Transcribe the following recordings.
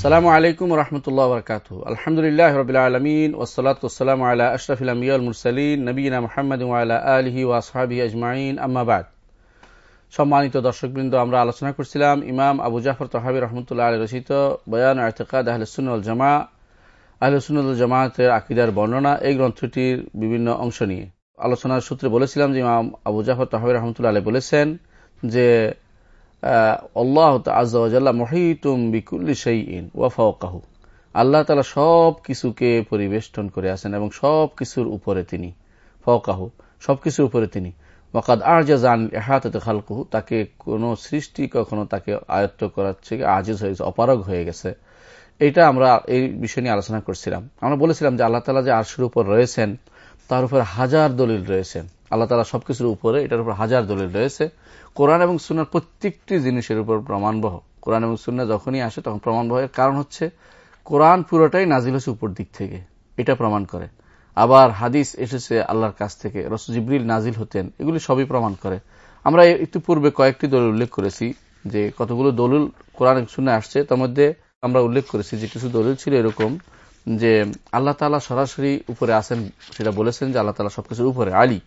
আসসালামু আলাইকুম রহমতুল্লাহ বরকাত আলহামদুলিল্লাহ রবিল আলমিন ওসলাত ওসালাম আল্লাহ আশরফিল মুরসালিন নবীনা মোহাম্মদ আলহি ওয়াসহাবি আজমাইন। আম্মাবাদ সম্মানিত দর্শকবৃন্দ, আমরা আলোচনা করছিলাম ইমাম আবু জাফর তহাবি রহমতুল্লাহ আলী রচিত বয়ান আহতেকাদ আহলসুল জামা আহলসুল জামাতের আকিদার বর্ণনা এই গ্রন্থটির বিভিন্ন অংশ নিয়ে। আলোচনার সূত্রে বলেছিলাম যে ইমাম আবু জাফর তহাবি রহমতুল্লাহ আলী বলেছেন যে আল্লাহ আজ্লা মহিতুম বিকুল্লি ওয়াফাওকাহু আল্লাহ তালা সব কিছুকে পরিবেষ্টন করে আছেন এবং সব কিছুর উপরে তিনি ফকাহু সব কিছুর উপরে তিনি। মকাদ ওয়াকাদ আজান এহাতে খালকুহু, তাকে কোন সৃষ্টি কখনো তাকে আয়ত্ত করার থেকে আজিজ হয়েছে অপারগ হয়ে গেছে। এটা আমরা এই বিষয় নিয়ে আলোচনা করছিলাম। আমরা বলেছিলাম যে আল্লাহ তালা যে আরশের উপর রয়েছেন, তার উপর হাজার দলিল রয়েছেন আল্লাহ তালা সবকিছুর উপরে এটার উপর হাজার দলিল রয়েছে। কোরআন এবং সুনার প্রত্যেকটি জিনিসের উপর প্রমাণবহ। কোরআন এবং সুন্না যখনই আসে, তখন প্রমাণবহ এর কারণ হচ্ছে, কোরআন পুরোটাই নাজিল হচ্ছে উপর দিক থেকে। এটা প্রমাণ করে। আবার হাদিস এসেছে আল্লাহর কাছ থেকে রসজিবরিল নাজিল হতেন, এগুলি সবই প্রমাণ করে। আমরা একটু পূর্বে কয়েকটি দলিল উল্লেখ করেছি, যে কতগুলো দলিল কোরআন শুনে আসছে, তার মধ্যে আমরা উল্লেখ করেছি যে কিছু দলিল ছিল এরকম, যে আল্লাহ তালা সরাসরি উপরে আসেন সেটা বলেছেন যে আল্লাহ তালা সবকিছুর উপরে, আলী।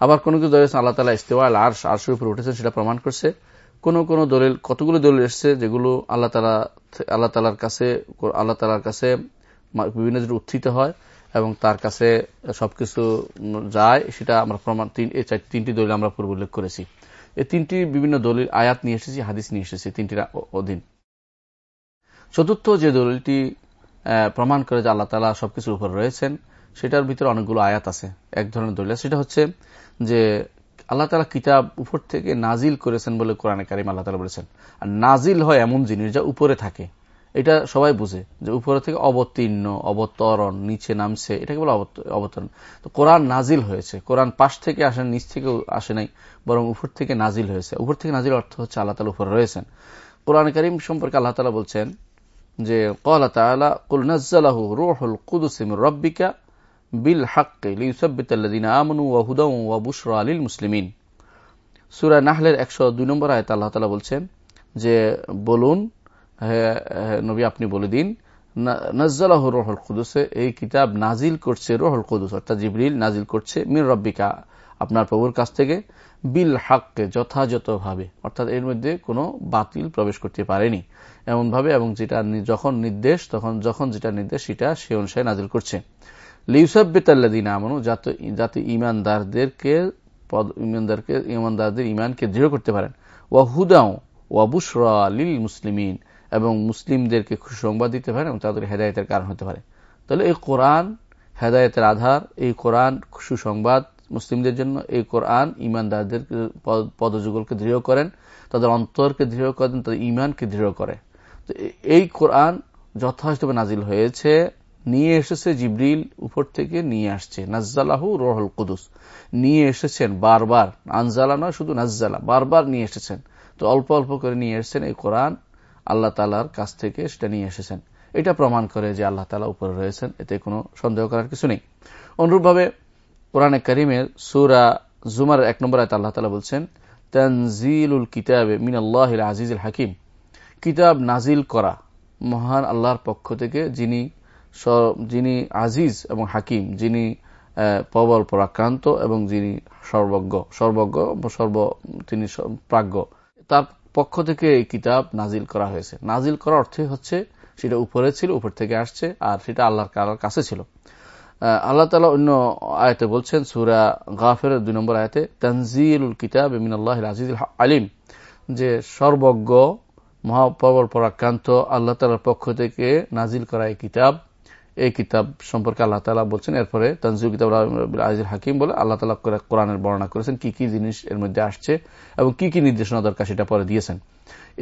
আবার কোন কিছু দলিল আল্লাহ তালা ইস্তেওয়া আর্শ, আর্শের উপরে উঠেছেন, সেটা প্রমাণ করছে। কোন কোন দলিল, কতগুলো দলিল এসছে যেগুলো আল্লাহ তালা আল্লাহ তালার কাছে, আল্লাহ তালার কাছে বিভিন্ন উত্থিত হয় এবং তার কাছে সবকিছু যায়, সেটা আমরা প্রমাণ এই তিনটি দলিল আমরা পূর্ব উল্লেখ করেছি। এই তিনটি বিভিন্ন দলিল, আয়াত নিয়ে এসেছি, হাদিস নিয়ে এসেছি, তিনটির অধীন। চতুর্থ যে দলিলটি প্রমাণ করে যে আল্লাহ তালা সবকিছুর উপর রয়েছেন সেটার ভিতরে অনেকগুলো আয়াত আছে, এক ধরনের দলিল। সেটা হচ্ছে যে আল্লাহ তালা কিতাব উপর থেকে নাজিল করেছেন বলে কোরআনে কারিম আল্লাহ তালা বলেছেন। আর নাজিল হয় এমন জিনিস যা উপরে থাকে। এটা সবাই বুঝে যে উপরে থেকে অবতীর্ণ, অবতরণ, নিচে নামছে, এটাকে বলে অবতরণ। তো কোরআন নাজিল হয়েছে। কোরআন পাশ থেকে আসেন, নিচ থেকে আসে নাই, বরং উপর থেকে নাজিল হয়েছে। উপর থেকে নাজিল অর্থ হচ্ছে আল্লাহ তালা উপরে রয়েছেন। কোরআন করিম সম্পর্কে আল্লাহ তালা বলছেন যে কলা তালা কুল নাজ্জালাহু রুহুল কুদুসিম রব্বিকা বিল হাক্কে লিউসাবিতাল্লাদিন আমনু ওয়াহুদা ওয়া বুশরা আলিল মুসলিমিন সুরা নাহলের একশো দুই নম্বর আয়ত আল্লাহ তালা বলছেন যে, বলুন নবী, আপনি বলে দিন নজ্জালাহ রোহল কুদুসে, এই কিতাব নাজিল করছে রোহল কুদুস, অর্থাৎ জিবরিল নাজিল করছে মির রব্বিকা, আপনার প্রভুর কাছ থেকে বিল হাককে যথাযথভাবে, অর্থাৎ এর মধ্যে কোনো বাতিল প্রবেশ করতে পারেনি। এমনভাবে, এবং যেটা যখন নির্দেশ, তখন, যখন যেটা নির্দেশ, সেটা সে অনুসারে নাজিল করছে। লিউসাবিতাল্লাদিন আমানু, যাতে যাতে ইমানদারদেরকে ইমানদারকে ইমানদারদের ইমানকে দৃঢ় করতে পারেন। ওয়াহুদাও ওয়াবুসরা লিল মুসলিমিন, এবং মুসলিমদেরকে সুসংবাদ দিতে পারেন এবং তাদের হেদায়তের কারণ হতে পারে। তাহলে এই কোরআন হেদায়তের আধার, এই কোরআন সুসংবাদ মুসলিমদের জন্য, এই কোরআন ইমানদারদের পদযুগলকে দৃঢ় করেন, তাদের অন্তরকে দৃঢ় করেন, তাদের ইমানকে দৃঢ় করে। তো এই কোরআন যথাযথভাবে নাজিল হয়েছে নিয়ে এসেছে জিবরিল উপর থেকে নিয়ে আসছে। নাজ্জালাহু রহল কুদুস। নিয়ে এসেছেন বারবার। আনজালা নয়, শুধু নাজ্জালা। বারবার নিয়ে এসেছেন। তো অল্প অল্প করে নিয়ে এসেছেন এই কোরআন। আল্লাহ তালার কাছ থেকে সেটা নিয়ে এসেছেন। এটা প্রমাণ করে যে আল্লাহ তালা উপরে রয়েছেন। এতে কোনো সন্দেহ করার কিছু নেই। অনুরূপভাবে কোরআনে করিমের সুরা জুমার এক নম্বর আয়ত আল্লাহ তালা বলছেন তনজিলুল কিতাবে মিন আল্লাহ আজিজুল হাকিম। কিতাব নাজিল করা মহান আল্লাহর পক্ষ থেকে যিনি যিনি আজিজ এবং হাকিম, যিনি প্রবল পরাক্রান্ত এবং যিনি সর্বজ্ঞ সর্বজ্ঞ সর্ব, তিনি প্রাজ্ঞ। তার পক্ষ থেকে এই কিতাব নাজিল করা হয়েছে। নাজিল করার অর্থে হচ্ছে সেটা উপরে ছিল, উপর থেকে আসছে, আর সেটা আল্লাহর কাছে ছিল। আল্লাহ তালা অন্য আয়তে বলছেন, সুরা গাফের দুই নম্বর আয়তে, তনজিলুল কিতাব মিনাল্লাহ আজিজ আলিম যে সর্বজ্ঞ মহাপ্রবল পরাক্রান্ত আল্লাহ তালার পক্ষ থেকে নাজিল করা এই কিতাব এই কিতাব সম্পর্কে আল্লাহ তালা বলছেন, এরপরে তনজিল কিতাব আজিজ হাকিম বলে আল্লাহ তালা কোরআনের বর্ণনা করেছেন কি কি জিনিস এর মধ্যে আসছে এবং কি কি নির্দেশনা দরকার সেটা পরে দিয়েছেন।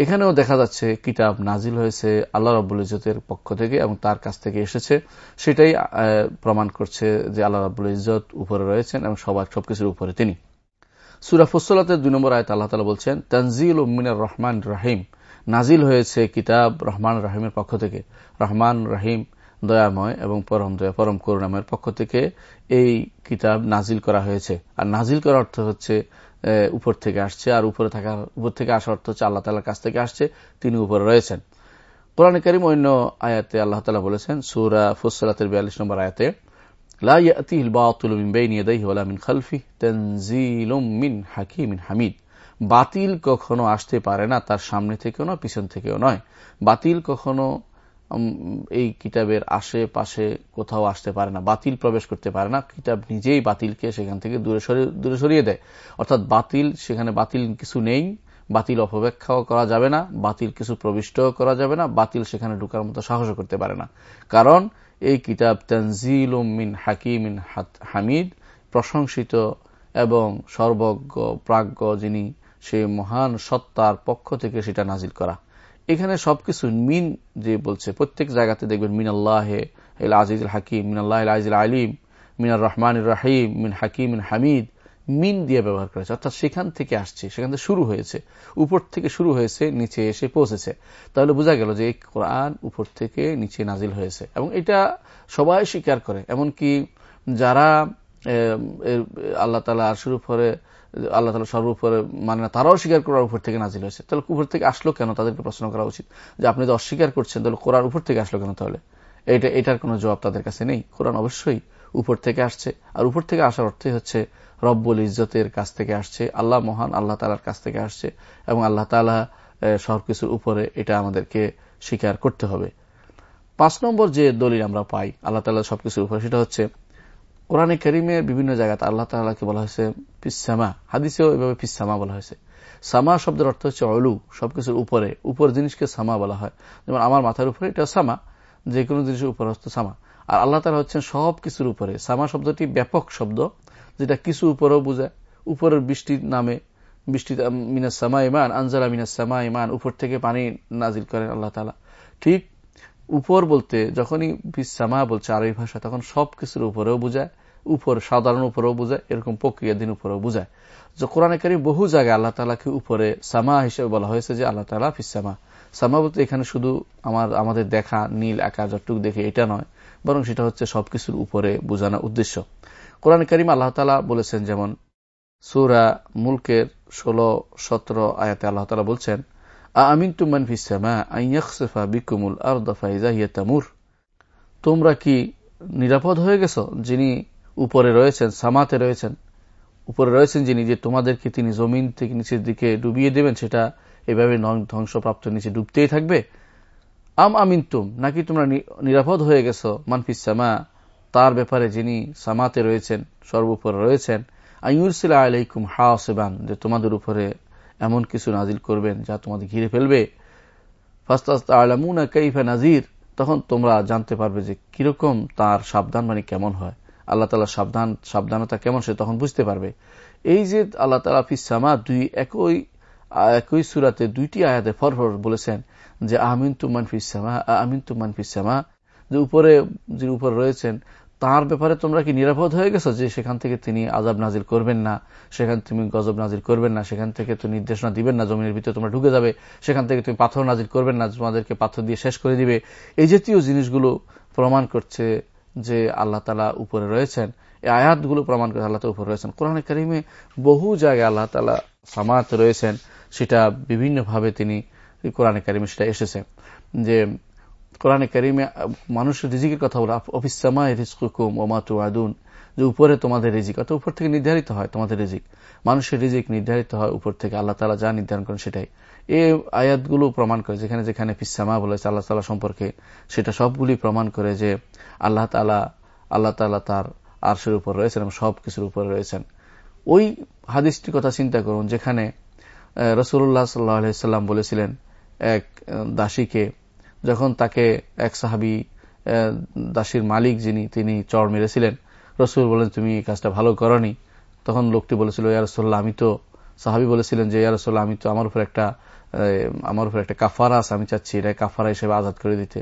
এখানেও দেখা যাচ্ছে কিতাব নাজিল হয়েছে আল্লাহ রব্বুল ইজতের পক্ষ থেকে এবং তার কাছ থেকে এসেছে। সেটাই প্রমাণ করছে যে আল্লাহ রব্বুল ইজত উপরে রয়েছেন এবং সবার সবকিছুর উপরে তিনি। সুরা দুই নম্বর আয়ত আল্লাহ তালা বলছেন, তনজিল উমিনার রহমান রাহিম, নাজিল হয়েছে কিতাব রহমান রাহিমের পক্ষ থেকে। রহমান রাহিম দয়াময় এবং পরম দয়া, পরম করুণাময়ের পক্ষ থেকে এই কিতাব নাজিল করা হয়েছে। আর নাজিল করার অর্থ হচ্ছে উপর থেকে আসছে, আর উপরে থাকার, উপর থেকে আসার অর্থ হচ্ছে আল্লাহ তালার কাছ থেকে আসছে, তিনি উপরে রয়েছেন। কোরআন করিম অন্য আয়াতে আল্লাহ তালা বলেছেন, সুরা ফুসলাতের বিয়াল্লিশ নম্বর আয়াতে হামিদ। বাতিল কখনো আসতে পারে না, তার সামনে থেকেও নয়, পিছন থেকেও নয়। বাতিল কখনো এই কিতাবের আশেপাশে কোথাও আসতে পারে না, বাতিল প্রবেশ করতে পারে না। কিতাব নিজেই বাতিলকে সেখান থেকে দূরে সরিয়ে দূরে সরিয়ে দেয়। অর্থাৎ বাতিল, সেখানে বাতিল কিছু নেই, বাতিল অপব্যাখ্যাও করা যাবে না, বাতিল কিছু প্রবিষ্ট করা যাবে না, বাতিল সেখানে ঢুকার মতো সাহসও করতে পারে না। কারণ এই কিতাব তনজিল মিন হাকিম হাকিমিন হামিদ, প্রশংসিত এবং সর্বজ্ঞ, প্রাজ্ঞ যিনি সে মহান সত্তার পক্ষ থেকে সেটা নাজিল করা। এখানে সবকিছু মিন যে বলছে, প্রত্যেক জায়গাতে দেখবেন মিন আল্লাহ আজিজ হাকিম, মিন আল্লাহ আজিজ আলিম মিনার রহমান রাহিম, মিন হাকিম মিন হামিদ, মিন দিয়ে ব্যবহার করেছে অর্থাৎ সেখান থেকে আসছে, সেখান থেকে শুরু হয়েছে, উপর থেকে শুরু হয়েছে, নিচে এসে পৌঁছেছে। তাহলে বোঝা গেল যে কোরআন উপর থেকে নিচে নাজিল হয়েছে এবং এটা সবাই স্বীকার করে। এমনকি যারা আল্লাহ তালা আরশুর উপরে আল্লাহ তালা সর্বোপরে মানে না, তারাও স্বীকার করার উপর থেকে নাজিল হয়েছে। তাহলে উপর থেকে আসলো কেন? তাদেরকে প্রশ্ন করা উচিত। যে আপনি তো অস্বীকার করছেন, তাহলে কোরআন উপর থেকে আসলো কেন তাহলে? এটা, এটার কোনো জবাব তাদের কাছে নেই। কোরআন অবশ্যই উপর থেকে আসছে। আর উপর থেকে আসার অর্থই হচ্ছে রব্বুল ইজ্জতের কাছ থেকে আসছে। আল্লাহ মহান, আল্লাহ তালার কাছ থেকে আসছে এবং আল্লাহ তালা সবকিছুর উপরে এটা আমাদেরকে স্বীকার করতে হবে। পাঁচ নম্বর যে দলিল আমরা পাই, আল্লাহ তালা সবকিছুর উপরে, সেটা হচ্ছে কোরআনে করিমের বিভিন্ন জায়গাতে আল্লাহ তালাকে বলা হয়েছে পিসামা হাদিসেও এভাবে পিসামা বলা হয়েছে। সামা শব্দের অর্থ হচ্ছে অলু সবকিছুর উপরে, উপর জিনিসকে সামা বলা হয়। যেমন আমার মাথার উপরে এটা সামা যে কোনো জিনিসের উপরে হচ্ছে সামা। আর আল্লাহ তালা হচ্ছেন সব কিছুর উপরে। সামা শব্দটি ব্যাপক শব্দ, যেটা কিছু উপরেও বোঝায়। উপরের বৃষ্টির নামে, বৃষ্টি মিনাস সামা ইমান আনজালা মিনাস সামা ইমান উপর থেকে পানি নাজিল করেন আল্লাহ তালা ঠিক উপর বলতে, যখনই সামা বলছে আরবি ভাষা, তখন সব কিছুর উপরেও বোঝায়, উপর, সাধারণ উপরেও বোঝায়, এরকম প্রক্রিয়াধীন উপরেও বোঝায়। যে কোরআনে কারি বহু জায়গায় আল্লাহ তালাকে উপরে সামা হিসেবে বলা হয়েছে যে আল্লাহ তালা ফিসামা সামা বলতে এখানে শুধু আমার, আমাদের দেখা, নীল একা যতটুক দেখে এটা নয়, বরং সেটা হচ্ছে সবকিছুর উপরে বোঝানোর উদ্দেশ্য। কোরআন করিম আল্লাহ তালা বলেছেন যেমন, সুরা মুলকের ষোলো, সতেরো আয়াতে আল্লাহ তালা বলছেন তামুর। তোমরা কি নিরাপদ হয়ে গেছ? যিনি উপরে রয়েছেন, সামাতে রয়েছেন, উপরে রয়েছেন যিনি, যে তোমাদেরকে তিনি জমিন থেকে নিচের দিকে ডুবিয়ে দেবেন, সেটা এভাবে ধ্বংসপ্রাপ্ত নিচে ডুবতেই থাকবে? আম আমিন তুম নাকি তোমরা নিরাপদ হয়ে গেছ? মানফিস সামা, তার ব্যাপারে যিনি সামাতে রয়েছেন, সর্বোপরে রয়েছেন আইউরসিলা আলাইকুম হাসেবান, যে তোমাদের উপরে এমন কিছু নাজিল করবেন যা তোমাদের ঘিরে ফেলবে। আলামুনা কাইফা নাজির তখন তোমরা জানতে পারবে যে কীরকম তার সাবধান মানে কেমন হয়। আল্লাহ তালা সাবধান, সাবধানতা কেমন সে তখন বুঝতে পারবে। এই যে আল্লাহ তালা ফিসামা দুই একই একই সুরাতে দুইটি আয়াতে ফরফর বলেছেন যে আমিন তুমান ফিসামা আমিন তুমান ফিসামা যে উপরে যিনি উপরে রয়েছেন তার ব্যাপারে তোমরা কি নিরাপদ হয়ে গেছো যে সেখান থেকে তিনি আজাব নাজির করবেন না? সেখান তুমি গজব নাজির করবেন না? সেখান থেকে তো নির্দেশনা দিবেন না? জমিনের ভিতরে তোমরা ঢুকে যাবে। সেখান থেকে তুমি পাথর নাজির করবেন না? তোমাদেরকে পাথর দিয়ে শেষ করে দিবে। এই জাতীয় জিনিসগুলো প্রমাণ করছে যে আল্লাহ তালা উপরে রয়েছেন। এই আয়াতগুলো প্রমাণ করে আল্লাহ উপরে রয়েছেন। কোরআনে কারিমে বহু জায়গায় আল্লাহ তালা সামাত রয়েছেন। সেটা বিভিন্নভাবে তিনি কোরআনে কারিমে সেটা এসেছে যে কোরআনে কারিমে মানুষের রিজিকের কথা বলে অফিসামা রিজকুকুম ওমাতু আদুন যে উপরে তোমাদের রিজিক, অর্থাৎ উপর থেকে নির্ধারিত হয় তোমাদের রিজিক। মানুষের রিজিক নির্ধারিত হয় উপর থেকে, আল্লাহ তালা যা নির্ধারণ করেন সেটাই। এই আয়াতগুলো প্রমাণ করে, যেখানে যেখানে ফিসামা বলেছে আল্লাহ তালা সম্পর্কে, সেটা সবগুলি প্রমাণ করে যে আল্লাহ তালা আল্লাহ তালা তার আরশের উপর রয়েছেন এবং সব কিছুর উপরে রয়েছেন। ওই হাদিসটির কথা চিন্তা করুন, যেখানে রসুল্লাহ সাল্লাহ সাল্লাম বলেছিলেন, এক দাসীকে যখন তাকে এক সাহাবি দাসীর মালিক যিনি, তিনি চর মেরেছিলেন, রসুল বলেন তুমি এই কাজটা ভালো করনি। তখন লোকটি বলেছিল ইয়ারসোল্লাহ আমি তো সাহাবি বলেছিলেন যে ইয়ারসোল্লাহ আমি তো আমার উপর একটা আমার উপর একটা কাফারা আছে, আমি চাচ্ছি এটা কাফারা হিসেবে আজাদ করে দিতে।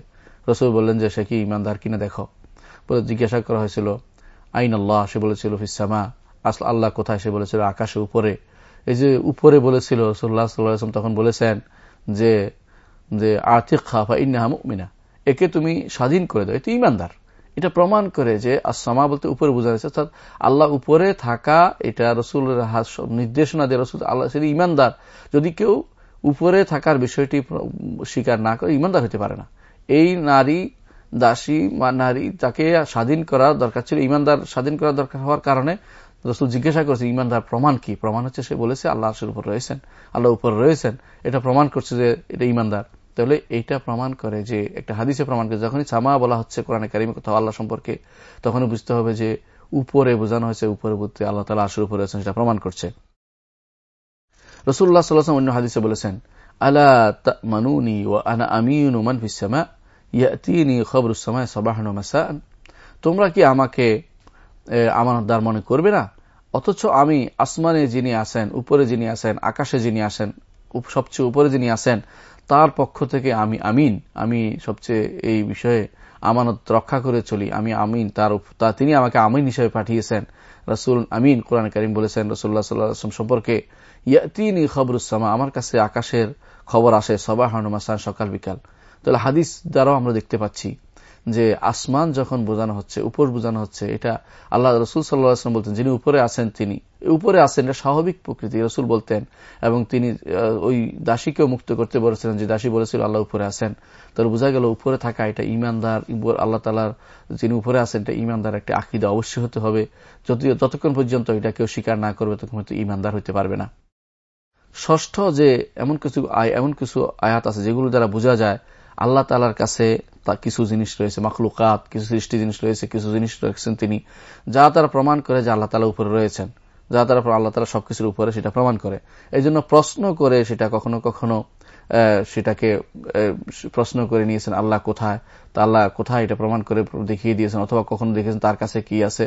রসুল বললেন যে, সে কি ইমানদার কিনা দেখো। বলে জিজ্ঞাসা করা হয়েছিল, আইন আল্লাহ? সে বলেছিল ফিসামা আসল আল্লাহ কোথায়? সে বলেছিল, আকাশে উপরে। এই যে উপরে বলেছিল রসুল্লাহ সাল্লাম তখন বলেছেন যে যে আর্থিক খাফা ইন্নাহা মুমিনা। একে তুমি স্বাধীন করে দাও এটি ইমানদার। এটা প্রমাণ করে যে আসমা বলতে উপরে বোঝা যাচ্ছে, অর্থাৎ আল্লাহ উপরে থাকা, এটা রসুল নির্দেশনা দিয়ে রসুল আল্লাহ সেটি ইমানদার। যদি কেউ উপরে থাকার বিষয়টি স্বীকার না করে, ইমানদার হতে পারে না। এই নারী দাসী বা নারী তাকে স্বাধীন করার দরকার ছিল, ইমানদার স্বাধীন করার দরকার হওয়ার কারণে রসুল জিজ্ঞাসা করছে, ইমানদার প্রমাণ কি? প্রমাণ হচ্ছে সে বলেছে, আল্লাহ আসের উপর রয়েছেন, আল্লাহ উপর রয়েছেন। এটা প্রমাণ করছে যে এটা ইমানদার। তাহলে এইটা প্রমাণ করে যে, একটা হাদিসে প্রমাণ করে, যখনই সামা বলা হচ্ছে কোরআনে কারিম কোথাও আল্লাহ সম্পর্কে, তখনই বুঝতে হবে যে, উপরে বোঝানো হয়েছে, উপরে বুঝতে আল্লাহ তালা আসের উপরে রয়েছেন সেটা প্রমাণ করছে। রসুল্লাহ সাল্লাম অন্য হাদিসে বলেছেন, আলা মানুনি ও আনা আমিন মান ফিসামা ইয়াতিনি খবরুসামায় সবাহন মাসান। তোমরা কি আমাকে আমানতদার মনে করবে না? অথচ আমি আসমানে যিনি আসেন উপরে যিনি আসেন আকাশে যিনি আসেন সবচেয়ে উপরে যিনি আসেন তার পক্ষ থেকে আমি আমিন, আমি সবচেয়ে এই বিষয়ে আমানত রক্ষা করে চলি, আমি আমিন, তার তিনি আমাকে আমিন হিসেবে পাঠিয়েছেন। রসুল আমিন, কোরআন করিম বলেছেন রসুল্লাহ সাল্লাম সম্পর্কে, ইয়াতিনি খবরুসামা আমার কাছে আকাশের খবর আসে, সবাহ মাসান, সকাল, বিকাল। তাহলে হাদিস দ্বারাও আমরা দেখতে পাচ্ছি যে আসমান যখন বোঝানো হচ্ছে, উপর বোঝানো হচ্ছে, এটা আল্লাহ রসুল সাল্লাহাম বলতেন, যিনি উপরে আছেন তিনি। উপরে আছেন, এটা স্বাভাবিক প্রকৃতি, রসুল বলতেন। এবং তিনি ওই দাসীকেও মুক্ত করতে বলেছিলেন যে দাসী বলেছিল, আল্লাহ উপরে আছেন। তাহলে বোঝা গেল উপরে থাকা এটা ইমানদার আল্লাহ তালার যিনি উপরে আছেন, এটা ইমানদার একটা আকিদা অবশ্যই হতে হবে। যদিও যতক্ষণ পর্যন্ত এটা কেউ স্বীকার না করবে তখন হয়তো ইমানদার হতে পারবে না। ষষ্ঠ যে এমন কিছু এমন কিছু আয়াত আছে যেগুলো দ্বারা বোঝা যায়, আল্লাহ তালার কাছে কিছু জিনিস রয়েছে, মাখলুকাত, কিছু সৃষ্টি জিনিস রয়েছে, কিছু জিনিস রয়েছেন তিনি, যা তারা প্রমাণ করে যে আল্লাহ তালা উপরে রয়েছেন। যা তারা আল্লাহ তালা সবকিছুর উপরে সেটা প্রমাণ করে। এই জন্য প্রশ্ন করে সেটা কখনো কখনো সেটাকে প্রশ্ন করে নিয়েছেন আল্লাহ কোথায়? তা আল্লাহ কোথায় এটা প্রমাণ করে দেখিয়ে দিয়েছেন অথবা কখনো দেখেছেন তার কাছে কি আছে?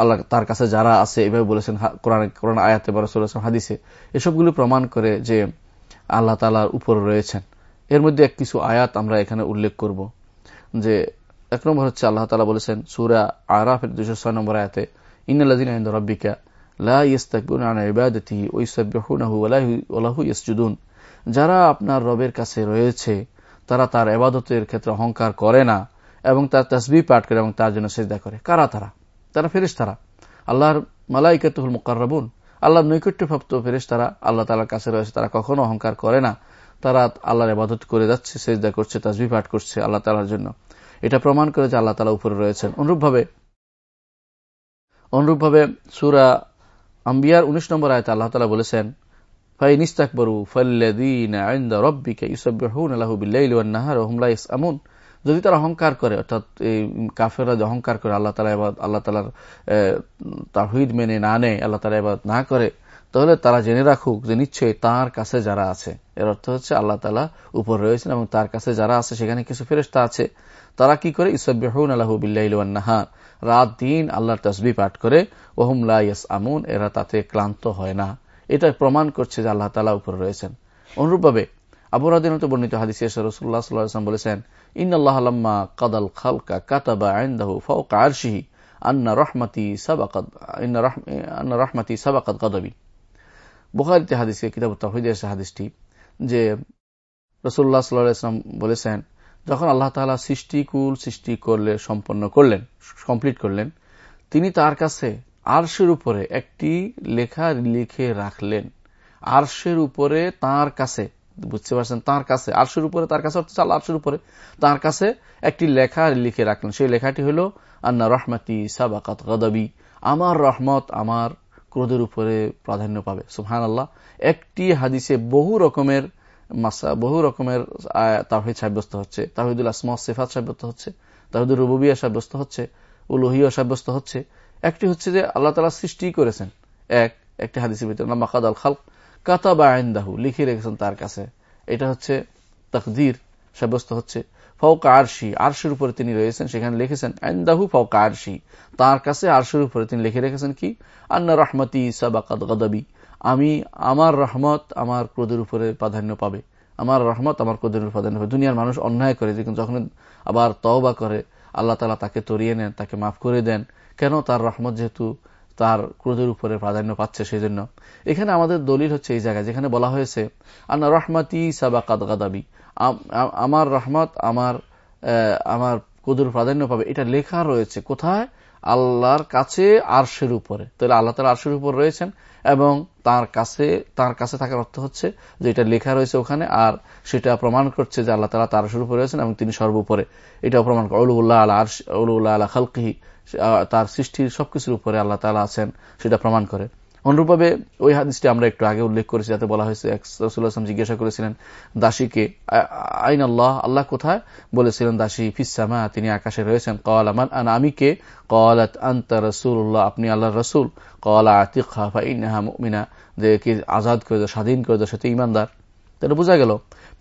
আল্লাহ তার কাছে যারা আছে, এভাবে বলেছেন কোরআন কোরআন আয়াতে বরসুল হাদিসে। এসবগুলো প্রমাণ করে যে আল্লাহ তালার উপর রয়েছেন। এর মধ্যে এক কিছু আয়াত আমরা এখানে উল্লেখ করব। যে এক নম্বর হচ্ছে আল্লাহ তালা বলেছেন সুরা আরাফের দুশো ছয় নম্বর আয়াতে ইন্দিন রব্বিকা যারা আপনার রবের কাছে রয়েছে, তারা তার এবাদতের ক্ষেত্রে অহংকার করে না এবং তার তসবি পাঠ করে এবং তার জন্য সেজদা করে। কারা তারা? তারা ফেরিস তারা আল্লাহর মালাইকাতুল মুকাররাবুন। আল্লাহর নৈকট্যপ্রাপ্ত ফেরিস তারা আল্লাহ তালার কাছে রয়েছে, তারা কখনো অহংকার করে না। তারা আল্লাহর আবাদত করে যাচ্ছে, সেজদা করছে তাজবি পাঠ করছে আল্লাহ তালার জন্য। এটা প্রমাণ করে যে আল্লাহ তালা উপরে রয়েছেন। অনুরূপভাবে অনুরূপভাবে সুরা আম্বিয়ার উনিশ নম্বর আয়তে আল্লাহ তালা বলেছেন যদি তারা অহংকার করে, অর্থাৎ এই কাফেরা যে অহংকার করে, আল্লাহ তালা এবার আল্লাহ তালার তাহিদ মেনে না নেয়, আল্লাহ তালা এবার না করে, তাহলে তারা জেনে রাখুক যে নিশ্চয়ই তার কাছে যারা আছে, এর অর্থ হচ্ছে আল্লাহ তালা উপর রয়েছেন এবং তার কাছে যারা আছে, সেখানে কিছু ফেরেস্তা আছে। তারা কি করে? ইসব্বাহুন আল্লাহ বিল্লাহার রাত দিন আল্লাহর তসবি পাঠ করে, ওহম লাইয়াস আমুন এরা তাতে ক্লান্ত হয় না। এটা প্রমাণ করছে যে আল্লাহ তালা উপরে রয়েছেন। অনুরূপভাবে আবুরাদিন বর্ণিত হাদিসে রসুল্লাহ সাল্লাম বলেছেন ইন আল্লাহ আল্লাম্মা কাদাল খালকা কাতাবা আইন্দাহু ফাউকা আন্না রহমাতি সাবাকাত আন্না রহমাতি সাবাকাত গদবি। বুখারিতে হাদিসে কিতাব তাহিদ হাদিসটি যে রসুল্লাহ সাল্লাম বলেছেন যখন আল্লাহ তালা সৃষ্টিকুল সৃষ্টি করলে, সম্পন্ন করলেন কমপ্লিট করলেন, তিনি তার কাছে আরশের উপরে একটি লেখা লিখে রাখলেন। আরশের উপরে তার কাছে, বুঝতে পারছেন? তার কাছে, আরশের উপরে তার কাছে অর্থাৎ আল্লাহ আরশের উপরে তার কাছে একটি লেখা লিখে রাখলেন। সেই লেখাটি হল, আন্না রহমাতি সাবাকাত গদাবি আমার রহমত আমার ক্রোধের উপরে প্রাধান্য পাবে। সুহান আল্লাহ একটি হাদিসে বহু রকমের মাসা বহু রকমের তাহিদ সাব্যস্ত হচ্ছে তাহিদুল আসমা সেফাত সাব্যস্ত হচ্ছে তাহিদুল রুবিয়া সাব্যস্ত হচ্ছে, উলুহিয়া সাব্যস্ত হচ্ছে। একটি হচ্ছে যে আল্লাহ তালা সৃষ্টি করেছেন। এক, একটি হাদিসের ভিতরে মাকাদ আল খাল কাতা বা আইন্দাহু লিখে রেখেছেন তার কাছে। এটা হচ্ছে তকদির সাব্যস্ত হচ্ছে। ফৌকা আরশি, আরশের উপরে তিনি রয়েছেন, সেখানে লিখেছেন আইন্দাহু ফৌকা আরশি। তার কাছে আরশের উপরে তিনি লিখে রেখেছেন কি? আন্না রহমতি সাবাকাত গদাবি। আমি আমার রহমত আমার ক্রোধের উপরে প্রাধান্য পাবে। আমার রহমত আমার ক্রোধের উপরে প্রাধান্য পাবে। দুনিয়ার মানুষ অন্যায় করে যে যখন আবার তওবা করে, আল্লাহ তালা তাকে তরিয়ে নেন, তাকে মাফ করে দেন, কেন তার রহমত যেহেতু তার ক্রোধের উপরে প্রাধান্য পাচ্ছে সেই জন্য এখানে আমাদের দলিল হচ্ছে এই জায়গায়, যেখানে বলা হয়েছে, আন্না রহমাতি সাবাকাত গাদাবি আমার রহমত আমার আমার ক্রোধের প্রাধান্য পাবে। এটা লেখা রয়েছে কোথায়? আল্লাহর কাছে আরশের উপরে। তাহলে আল্লাহ তালা আরশের উপর রয়েছেন এবং তার কাছে তার কাছে থাকার অর্থ হচ্ছে যে এটা লেখা রয়েছে ওখানে আর সেটা প্রমাণ করছে যে আল্লাহ তালা তার আরশের উপরে রয়েছেন এবং তিনি সর্বোপরে। এটা প্রমাণ করে অলুল্লাহ আল্লাহ আর্শ অলুল্লাহ আল্লাহ খালকিহি তার সৃষ্টির সবকিছুর উপরে আল্লাহ তালা আছেন, সেটা প্রমাণ করে। অনুরূপভাবে ওই হাদিসটি আমরা একটু আগে উল্লেখ করেছি, যাতে বলা হয়েছে রসুল্লাহাম জিজ্ঞাসা করেছিলেন দাসীকে আইন আল্লাহ আল্লাহ কোথায়? বলেছিলেন, দাসী ফিসামা তিনি আকাশে রয়েছেন। কল আমান আন আমি কে? কলাত আন্তা রসুল্লাহ আপনি আল্লাহ রসুল। কলা আতিক হাফা ইনহা মিনা যে কি আজাদ করে দেয় স্বাধীন করে দেয় সাথে ইমানদার তাহলে বোঝা গেল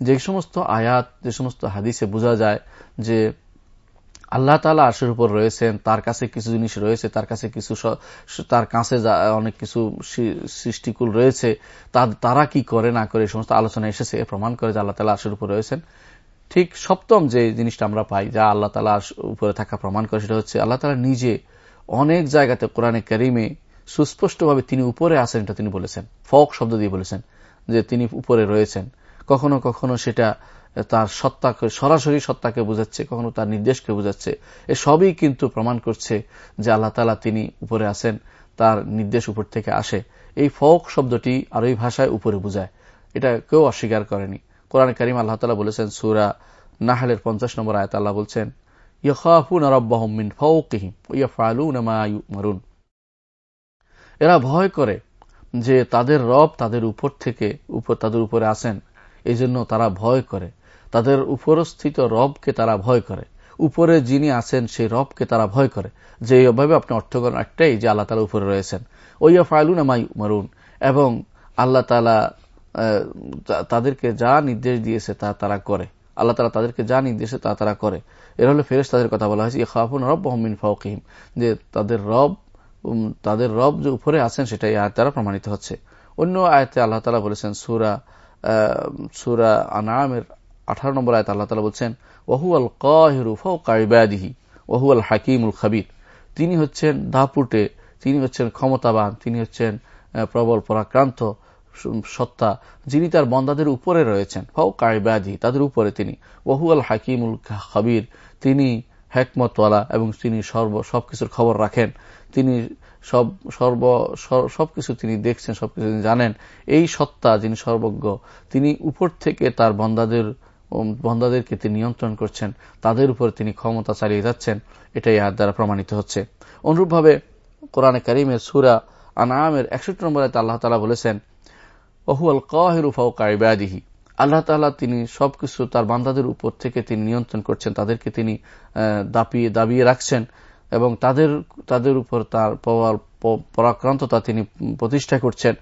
যে সমস্ত আয়াত, যে সমস্ত হাদিসে বোঝা যায় যে আল্লাহ তালা আর্শের উপর রয়েছেন, তার কাছে কিছু জিনিস রয়েছে, তার কাছে কিছু তার কাছে অনেক কিছু সৃষ্টিকুল রয়েছে তারা কি করে না করে সমস্ত আলোচনা এসেছে প্রমাণ করে যে আল্লাহ তালা আর্শের উপর রয়েছেন। ঠিক সপ্তম যে জিনিসটা আমরা পাই, যা আল্লাহ তালা উপরে থাকা প্রমাণ করে, সেটা হচ্ছে আল্লাহ তালা নিজে অনেক জায়গাতে কোরআনে করিমে সুস্পষ্টভাবে তিনি উপরে আছেন, এটা তিনি বলেছেন। ফক শব্দ দিয়ে বলেছেন যে তিনি উপরে রয়েছেন। কখনো কখনো সেটা তার সত্তাকে, সরাসরি সত্তাকে বোঝাচ্ছে, কখনো তার নির্দেশকে বোঝাচ্ছে। এ সবই কিন্তু প্রমাণ করছে যে আল্লাহ তালা তিনি উপরে আসেন তার নির্দেশ উপর থেকে আসে। এই ফক শব্দটি আর ওই ভাষায় উপরে বোঝায়। এটা কেউ অস্বীকার করেনি। কোরআন করিম আল্লাহ তালা বলেছেন, সুরা নাহালের পঞ্চাশ নম্বর আয়ত আল্লাহ বলছেন এরা ভয় করে যে তাদের রব তাদের উপর থেকে, উপর, তাদের উপরে আসেন এই জন্য তারা ভয় করে। তাদের উপরস্থিত রবকে তারা ভয় করে। উপরে যিনি আছেন, সেই রবকে তারা ভয় করে। যে এইভাবে আপনি অর্থ করেন একটাই, যে আল্লাহ তালা উপরে রয়েছেন। ওইয়া ফাইলুন আমাই মারুন এবং আল্লাহ তালা তাদেরকে যা নির্দেশ দিয়েছে তা তারা করে। আল্লাহ তালা তাদেরকে যা নির্দেশে তা তারা করে। এর হলে ফেরেস তাদের কথা বলা হয়েছে খাফুন রব মহমিন ফাউকিম যে তাদের রব তাদের রব যে উপরে আছেন, সেটাই আয়াত দ্বারা প্রমাণিত হচ্ছে। অন্য আয়তে আল্লাহ তালা বলেছেন, সুরা সুরা আনামের আঠারো নম্বর আয়ত আল্লাহ তালা বলছেন ওহু আল কাহিরু ফাউকাইবাদিহি ওহু আল হাকিমুল খাবির। তিনি হচ্ছেন দাপুটে, তিনি হচ্ছেন ক্ষমতাবান, তিনি হচ্ছেন প্রবল, পরাক্রান্ত সত্তা, যিনি তার বন্দাদের উপরে রয়েছেন। ফাউ কাইবাদি তাদের উপরে তিনি। ওহু আল হাকিমুল খাবির, তিনি হেকমতওয়ালা এবং তিনি সর্ব, সবকিছুর খবর রাখেন। তিনি সব, সর্ব সবকিছু তিনি দেখছেন, সবকিছু তিনি জানেন। এই সত্তা যিনি সর্বজ্ঞ, তিনি উপর থেকে তার বন্দাদের বন্দাদেরকে তিনি নিয়ন্ত্রণ করছেন, তাদের উপর তিনি ক্ষমতা চালিয়ে যাচ্ছেন, এটাই হাত দ্বারা প্রমাণিত হচ্ছে। অনুরূপভাবে কোরআনে করিমের সুরা আনামের একষট্টি নম্বরে আল্লাহ তালা বলেছেন ওহু আল কাহিরুফাউকাইবাদিহি আল্লাহ তালা তিনি সবকিছু তার বান্দাদের উপর থেকে তিনি নিয়ন্ত্রণ করছেন, তাদেরকে তিনি দাপিয়ে, দাবিয়ে রাখছেন এবং তাদের তাদের উপর তার পরাক্রান্ততা তিনি প্রতিষ্ঠা করছেন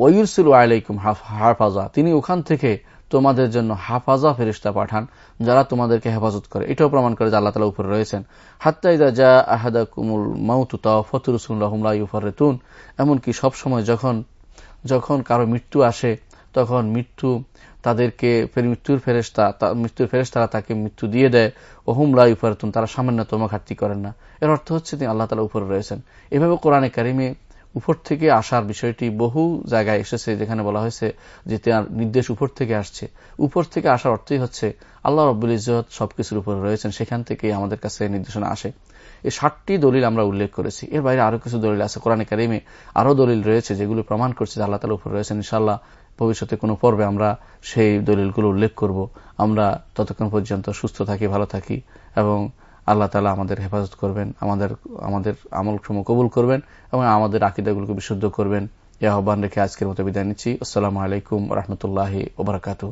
ওয়ুরসিল আলাইকুম হাফাজা। তিনি ওখান থেকে তোমাদের জন্য হাফাজা ফেরিস্তা পাঠান, যারা তোমাদেরকে হেফাজত করে। এটাও প্রমাণ করে যে আল্লাহ তালা উপরে রয়েছেন। হাত্তাইদা যা আহাদা কুমুল মাউতু তাও ফতুরসুল্লাহমলাইফারেতুন এমনকি সবসময় যখন যখন কারও মৃত্যু আসে, তখন মৃত্যু তাদেরকে, মৃত্যুর ফেরেস্তা মৃত্যুর ফেরেস্তারা তাকে মৃত্যু দিয়ে দেয়। ওহুম লাই উফারতুন তারা সামান্যতম ঘাটতি করেন না। এর অর্থ হচ্ছে তিনি আল্লাহ তালা উপরে রয়েছেন। এভাবে কোরআনে কারিমে উপর থেকে আসার বিষয়টি বহু জায়গায় এসেছে যেখানে বলা হয়েছে যে তার নির্দেশ উপর থেকে আসছে। উপর থেকে আসার অর্থই হচ্ছে আল্লাহ রব্বুল ইজত সবকিছুর উপরে রয়েছেন, সেখান থেকে আমাদের কাছে নির্দেশনা আসে। এই ষাটটি দলিল আমরা উল্লেখ করেছি। এর বাইরে আরও কিছু দলিল আছে। কোরআনে কারিমে আরও দলিল রয়েছে যেগুলো প্রমাণ করছে আল্লাহ তালা উপর রয়েছেন। ইনশাল্লাহ ভবিষ্যতে কোনো পর্বে আমরা সেই দলিলগুলো উল্লেখ করব। আমরা ততক্ষণ পর্যন্ত সুস্থ থাকি, ভালো থাকি এবং আল্লাহ তালা আমাদের হেফাজত করবেন, আমাদের আমাদের আমল সম কবুল করবেন এবং আমাদের আকিদাগুলোকে বিশুদ্ধ করবেন। এ আহ্বান রেখে আজকের মতো বিদায় নিচ্ছি। আসসালামু আলাইকুম রহমতুল্লাহ ওবরাকাতু